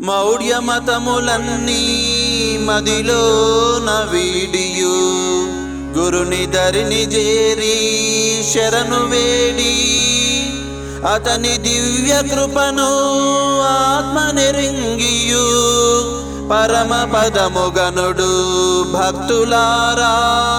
మౌఢ్య మతములన్నీ మదిలో వీడియు గురుని ధరిని చేరి శరణు వేడి. అతని దివ్య కృపను ఆత్మ నిరింగియు. పరమ పదముగనుడు భక్తులారా.